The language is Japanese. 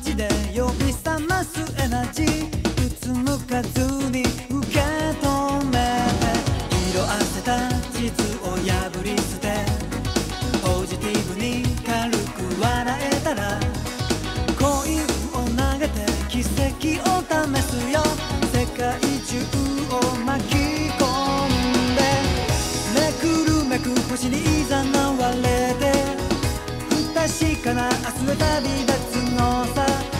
街で呼び覚ますエナジーうつむかずに受け止めて色あせた地図を破り捨てポジティブに軽く笑えたら恋を投げて奇跡を試すよ世界中を巻き込んでめくるめく星にいざなわれて確かな。明日へ旅立つのさ。